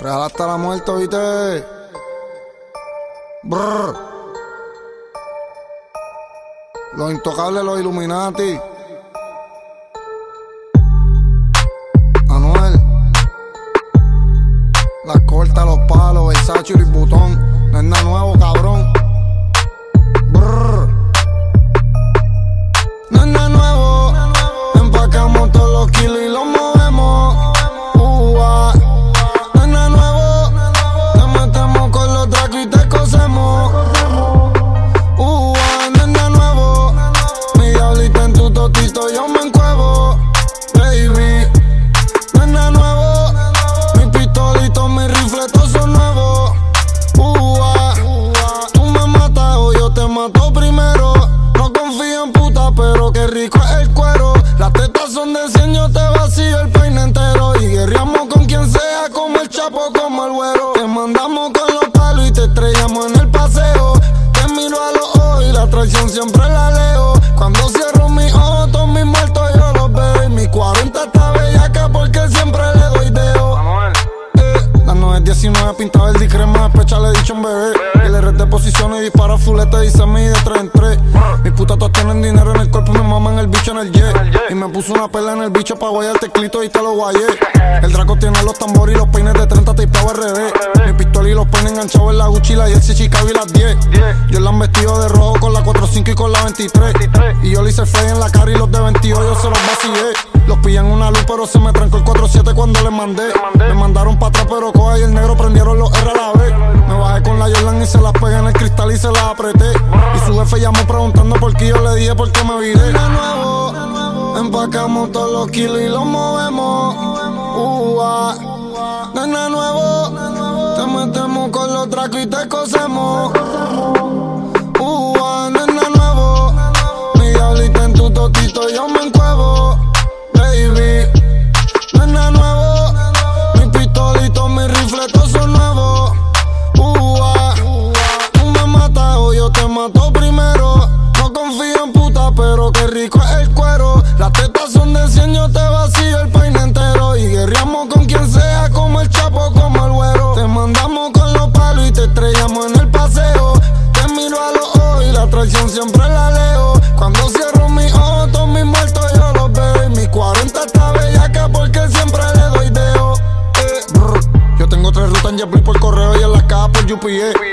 Real hasta la muerte, ¿viste? Brr. Los intocables, los Illuminati. Anuel. Las cortas, los palos, Versace y el botón. No es nada nuevo, cabrón. Pero qué rico es el cuero. Las tetas son de 100, yo te vacío el peine entero. Y guerreamos con quien sea, como el chapo, como el güero. Te mandamos con los palos y te estrellamos en el paseo. Te miro a los ojos y la traición siempre la leo. Cuando cierro mis ojos, todos mis muertos yo los veo. Y mi 40 está bellaca porque siempre le doy deo. Eh, la 919 pintaba el crema, despecha le he dicho un bebé. Y le red de posiciones y dispara fulete y se mide de 3 en 3. Mis putas todas tienen dinero en el cuerpo, mi mamá en el bicho en el jet. Y me puso una perla en el bicho pa' guayar teclito y te lo guayé. El Draco tiene los tambores y los peines de 30 tipado RD. Mi pistola y los peines enganchados en la Gucci, la Jersey, Chicago y las 10. Yo la han vestido de rojo con la 45 y con la 23. Y yo le hice fe en la cara y los de 28 yo se los vacillé. Los pillan una luz, pero se me trancó el 47 cuando les mandé. Me mandaron pa' atrás, pero coja y el negro prendieron los R a la vez. Me bajé con la Jordan y se las pegué en el cristal y se las apreté. Y su jefe llamó preguntando por qué yo le dije por qué me viré. De nuevo, empacamos todos los kilos y los movemos. Es nada nuevo. Te metemos con los tracos y te cosemos. Como el chapo, como el güero. Te mandamos con los palos y te estrellamos en el paseo. Te miro a los ojos y la traición siempre la En las cajas por UPA.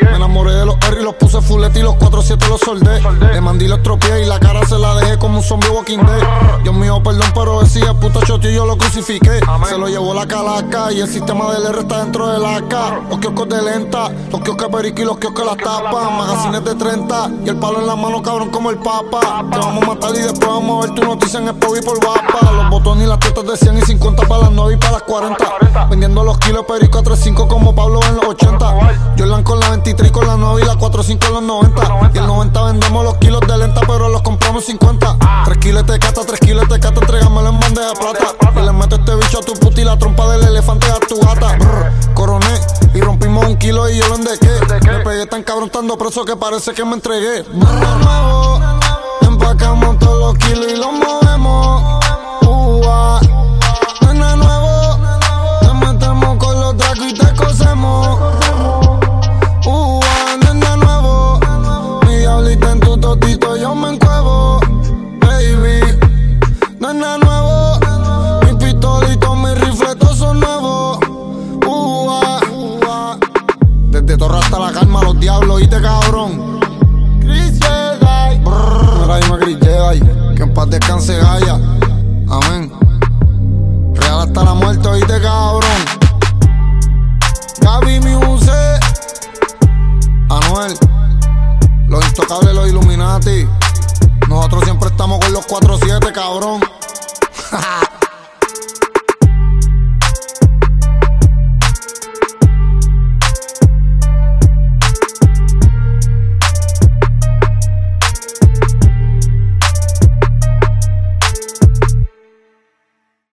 Me enamoré de los R y los puse fulete y los 4-7 los soldé. Le mandé los tropié y la cara se la dejé como un zombie walking dead. Dios mío, perdón, pero decía puto chotío y yo lo crucifiqué. Se lo llevó la calaca y el sistema del R está dentro de la AK. Los kioscos de lenta, los kioscos perico y los kioscos las tapas. Magazines de 30 y el palo en la mano, cabrón, como el papa. Te vamos a matar y después vamos a ver tu noticia en Expo y por guapa. Los botones y las tetas de 100 y 50 para las 9 y para las 40. Los kilos perico a 3.5 como Pablo en los 80. Jordan con la 23 con la 9 y la 4.5 en los 90. Y el 90 vendemos los kilos de lenta, pero los compramos 50. 3 kilos de cata, 3 kilos de cata, entrégamelo en bandeja de plata. Y le meto este bicho a tu puta y la trompa del elefante a tu gata. Brr, coroné y rompimos un kilo y yo lo endequé. Me pegué tan cabrón, estando preso que parece que me entregué. Brr, nuevo, empacamos todos los kilos y los movemos. Paz descanse Gaia. Amén. Real hasta la muerte, oíste cabrón. Gaby Muse. Anuel. Los intocables, los Illuminati. Nosotros siempre estamos con los 4-7, cabrón.